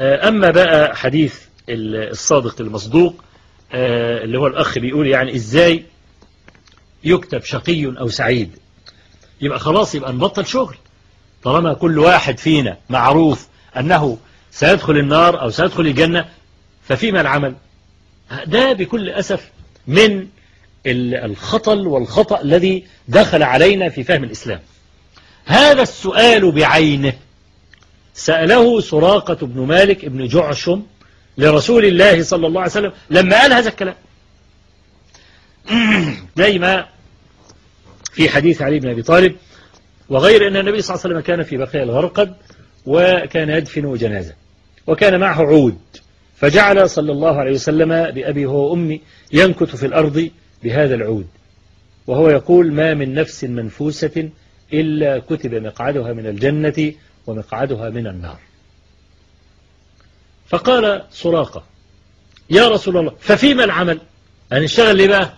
أما بقى حديث الصادق المصدوق اللي هو الأخ بيقول يعني إزاي يكتب شقي أو سعيد؟ يبقى خلاص يبقى نبطل شغل. طالما كل واحد فينا معروف أنه سيدخل النار أو سيدخل الجنة ففيما العمل؟ ده بكل أسف من الخطل والخطأ الذي دخل علينا في فهم الإسلام. هذا السؤال بعينه. سأله سراقة بن مالك بن جعشم لرسول الله صلى الله عليه وسلم لما قال هذا الكلام. زي ما في حديث علي بن أبي طالب وغير أن النبي صلى الله عليه وسلم كان في بقية الغرقد وكان يدفن جنازة وكان معه عود فجعل صلى الله عليه وسلم بأبي هو أمي ينكت في الأرض بهذا العود وهو يقول ما من نفس منفوسة إلا كتب مقعدها من الجنة ومقعدها من النار. فقال سراقة يا رسول الله ففيما العمل هنشتغل ليه بقى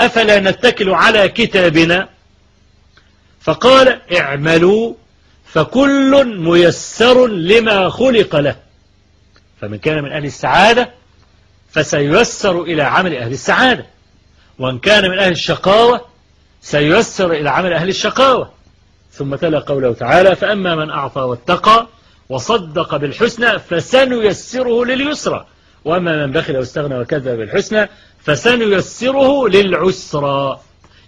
أفلا نتكل على كتابنا؟ فقال اعملوا فكل ميسر لما خلق له. فمن كان من أهل السعادة فسييسر إلى عمل أهل السعادة وإن كان من أهل الشقاوة سييسر إلى عمل أهل الشقاوة. ثم تلا قوله تعالى فأما من أعطى واتقى وصدق بالحسنى فسنيسره لليسرى. وأما من بخل واستغنى وكذب بالحسنى فسنيسره للعسرى.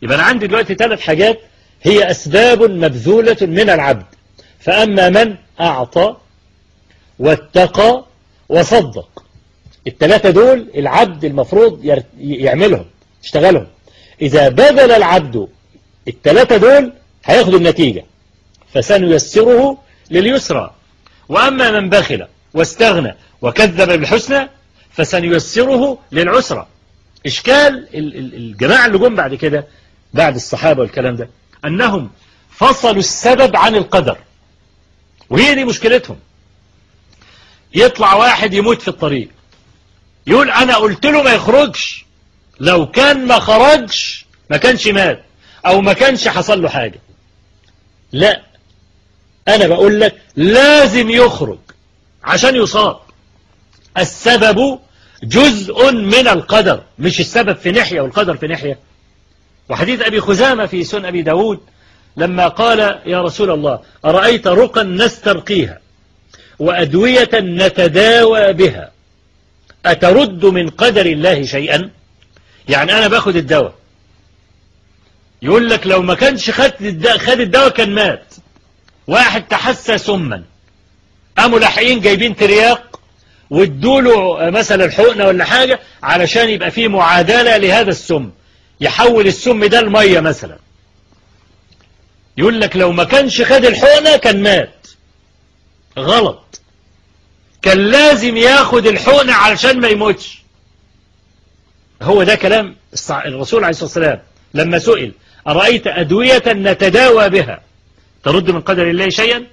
يبقى أنا عندي دلوقتي ثلاث حاجات هي أسباب مبذولة من العبد. فأما من أعطى واتقى وصدق. الثلاثة دول العبد المفروض يعملهم يشتغلهم. إذا بذل العبد الثلاثة دول هياخد النتيجة. فسنيسره لليسرى. وأما من بخل واستغنى وكذب بالحسنى فسنيسره للعسرى. إشكال الجماعة اللي جم بعد كده بعد الصحابة والكلام ده أنهم فصلوا السبب عن القدر. وهي دي مشكلتهم. يطلع واحد يموت في الطريق. يقول أنا قلت له ما يخرجش. لو كان ما خرجش ما كانش مات. أو ما كانش حصل له حاجة. لا. أنا بقول لك لازم يخرج عشان يصاب. السبب جزء من القدر مش السبب في ناحية والقدر في ناحية. وحديث أبي خزامة في سن أبي داود لما قال يا رسول الله أرأيت رقا نسترقيها وأدوية نتداوى بها أترد من قدر الله شيئا؟ يعني أنا باخد الدواء يقول لك لو ما كانش خد خد الدواء كان مات. واحد تحسى سما. قاموا لاحقين جايبين ترياق وادوله مثلا حقنة ولا حاجة علشان يبقى فيه معادلة لهذا السم. يحول السم ده المية مثلا. يقول لك لو ما كانش خد الحقنة كان مات. غلط. كان لازم ياخد الحقنة علشان ما يموتش. هو ده كلام الرسول عليه الصلاة والسلام. لما سئل أرأيت أدوية نتداوى بها؟ ترد من قدر الله شيئا؟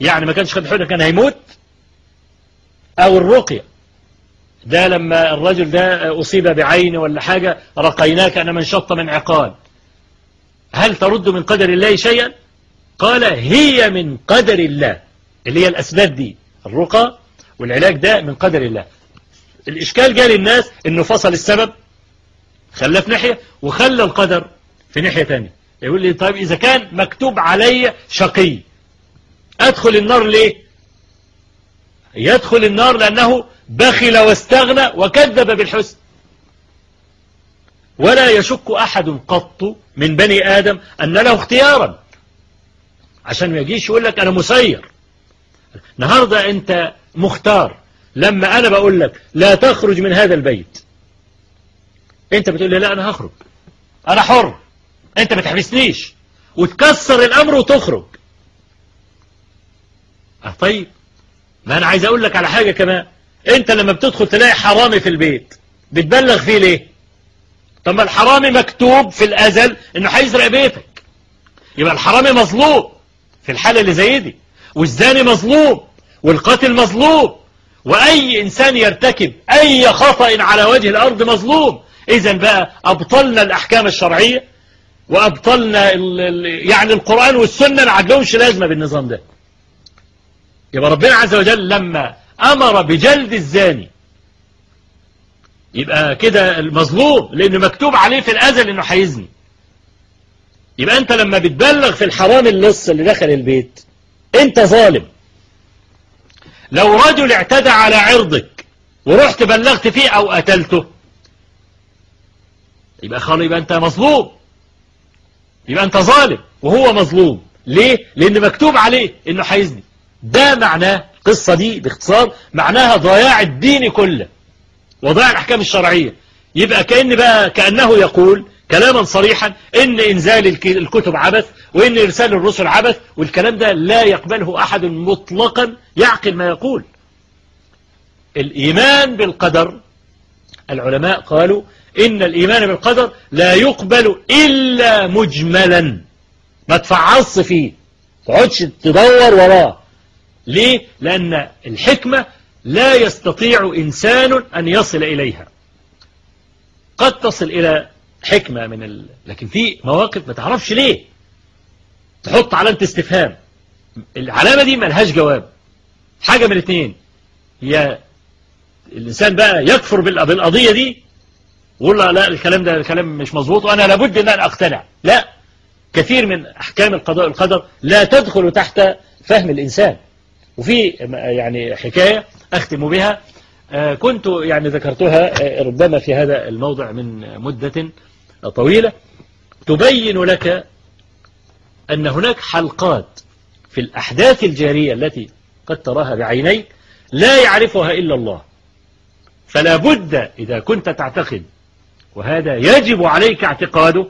يعني ما كانش خد حقنة كان هيموت؟ أو الرقية؟ ده لما الرجل ده أصيب بعين ولا حاجة رقيناك أنا من شط من عقال. هل ترد من قدر الله شيئا؟ قال هي من قدر الله. اللي هي الأسباب دي الرقى والعلاج ده من قدر الله. الإشكال جاء للناس أنه فصل السبب. خلاه في ناحية وخلى القدر في ناحية تانية. يقول لي طيب إذا كان مكتوب علي شقي أدخل النار ليه؟ يدخل النار لأنه بخل واستغنى وكذب بالحسن. ولا يشك أحد قط من بني آدم أن له اختيارا. عشان ما يجيش يقول لك أنا مسير. النهاردة أنت مختار. لما أنا بقول لك لا تخرج من هذا البيت. أنت بتقول لي لا أنا هخرج. أنا حر. أنت ما تحبسنيش. وتكسر الأمر وتخرج. أه طيب. ما أنا عايز أقول لك على حاجة كمان. أنت لما بتدخل تلاقي حرامي في البيت. بتبلغ فيه ليه؟ طب ما الحرامي مكتوب في الأزل إنه هيسرق بيتك. يبقى الحرامي مظلوم في الحالة اللي زي دي. والزاني مظلوم. والقاتل مظلوم. وأي إنسان يرتكب أي خطأ على وجه الأرض مظلوم. إذا بقى أبطلنا الأحكام الشرعية وأبطلنا يعني القرآن والسنة ما عدلهمش لازمة بالنظام ده. يبقى ربنا عز وجل لما أمر بجلد الزاني يبقى كده المظلوم لأنه مكتوب عليه في الأزل أنه هيزني يبقى أنت لما بتبلغ في الحرام اللص اللي دخل البيت أنت ظالم. لو رجل اعتدى على عرضك ورحت بلغت فيه أو قتلته يبقى خلاص يبقى أنت مظلوم. يبقى أنت ظالم وهو مظلوم. ليه؟ لأن مكتوب عليه أنه هيزني ده معناه القصة دي باختصار معناها ضياع الدين كله. وضياع الأحكام الشرعية. يبقى كأن بقى كأنه يقول كلاما صريحا إن إنزال الكتب عبث وإن إرسال الرسل عبث والكلام ده لا يقبله أحد مطلقا يعقل ما يقول. الإيمان بالقدر العلماء قالوا إن الإيمان بالقدر لا يقبل إلا مجملا. ما تفعص فيه. تقعدش تدور وراه. ليه؟ لأن الحكمة لا يستطيع إنسان أن يصل إليها. قد تصل إلى حكمة من ال... لكن في مواقف ما تعرفش ليه. تحط علامة استفهام. العلامة دي ملهاش جواب. حاجة من الاثنين يا الإنسان بقى يكفر بالقضية دي ويقول لا, لا الكلام ده الكلام مش مظبوط وأنا لابد أن أنا أقتنع. لا كثير من أحكام القضاء والقدر لا تدخل تحت فهم الإنسان. وفي يعني حكاية أختم بها كنت يعني ذكرتها ربما في هذا الموضع من مدة طويلة. تبين لك أن هناك حلقات في الأحداث الجارية التي قد تراها بعينيك لا يعرفها إلا الله. فلا بد إذا كنت تعتقد وهذا يجب عليك اعتقاده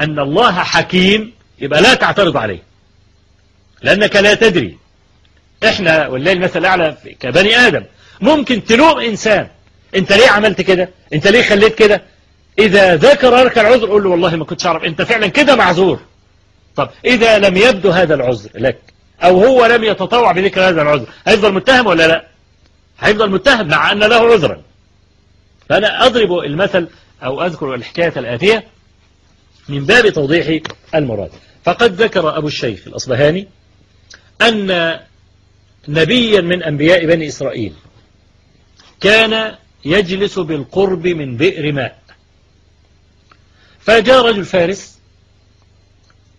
أن الله حكيم يبقى لا تعترض عليه. لأنك لا تدري. إحنا والله المثل الأعلى كبني آدم. ممكن تلوم إنسان. أنت ليه عملت كده؟ أنت ليه خليت كده؟ إذا ذكر لك العذر قول له والله ما كنتش أعرف. أنت فعلا كده معذور. طب إذا لم يبدو هذا العذر لك أو هو لم يتطوع بذكر هذا العذر هيفضل متهم ولا لا؟ هيفضل متهم مع أن له عذرا. فأنا أضرب المثل أو أذكر الحكاية الآتية من باب توضيح المراد. فقد ذكر أبو الشيخ الأصبهاني أن نبيا من أنبياء بني إسرائيل كان يجلس بالقرب من بئر ماء. فجاء رجل فارس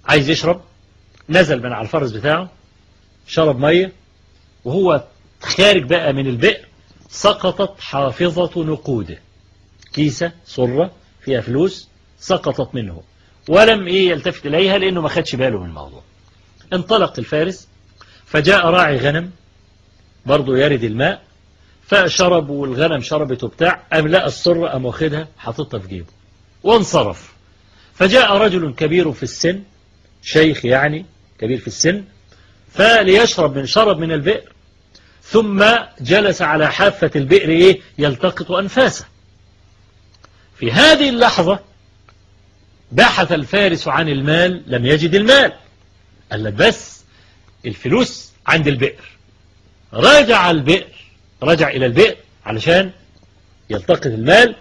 عايز يشرب نزل من على الفرس بتاعه شرب مية وهو خارج بقى من البئر سقطت حافظة نقوده. كيسة صرة فيها فلوس سقطت منه. ولم إيه يلتفت إليها لأنه ما خدش باله من الموضوع. انطلق الفارس فجاء راعي غنم برضه يرد الماء فشرب والغنم شربت وبتاع أم لا الصرة أم واخدها؟ حاططها في جيبه. وانصرف. فجاء رجل كبير في السن شيخ يعني كبير في السن فليشرب من شرب من البئر ثم جلس على حافة البئر إيه؟ يلتقط أنفاسه. في هذه اللحظة بحث الفارس عن المال لم يجد المال. قال لك بس الفلوس عند البئر. راجع البئر رجع إلى البئر علشان يلتقط المال.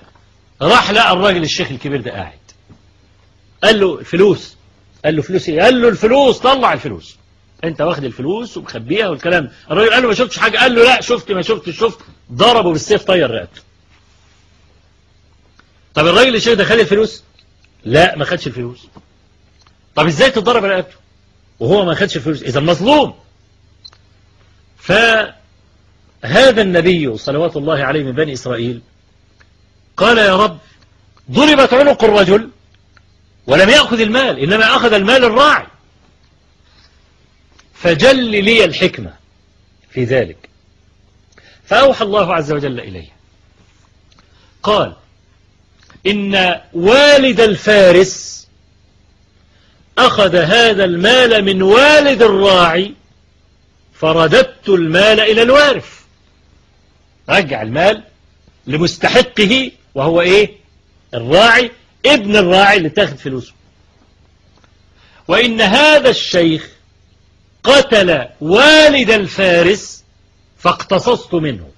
راح لقى الراجل الشيخ الكبير ده قاعد. قال له الفلوس قال له فلوس إيه؟ قال له الفلوس طلع الفلوس. انت واخد الفلوس ومخبيها والكلام. الراجل قال له ما شفتش حاجة؟ قال له لا شفت ما شفت شفت. ضربه بالسيف طير رقبته. طب الراجل الشيخ ده خد الفلوس؟ لا ما خدش الفلوس. طب إزاي تضرب رقبته وهو ما خدش الفلوس؟ إذا مظلوم. فهذا النبي صلوات الله عليه من بني إسرائيل قال يا رب ضربت عنق الرجل ولم يأخذ المال إنما أخذ المال الراعي. فجل لي الحكمة في ذلك. فأوحى الله عز وجل إليه. قال إن والد الفارس أخذ هذا المال من والد الراعي فرددت المال إلى الوارث. رجع المال لمستحقه وهو إيه؟ الراعي ابن الراعي اللي تاخد فلوسه. وإن هذا الشيخ قتل والد الفارس فاقتصصت منه.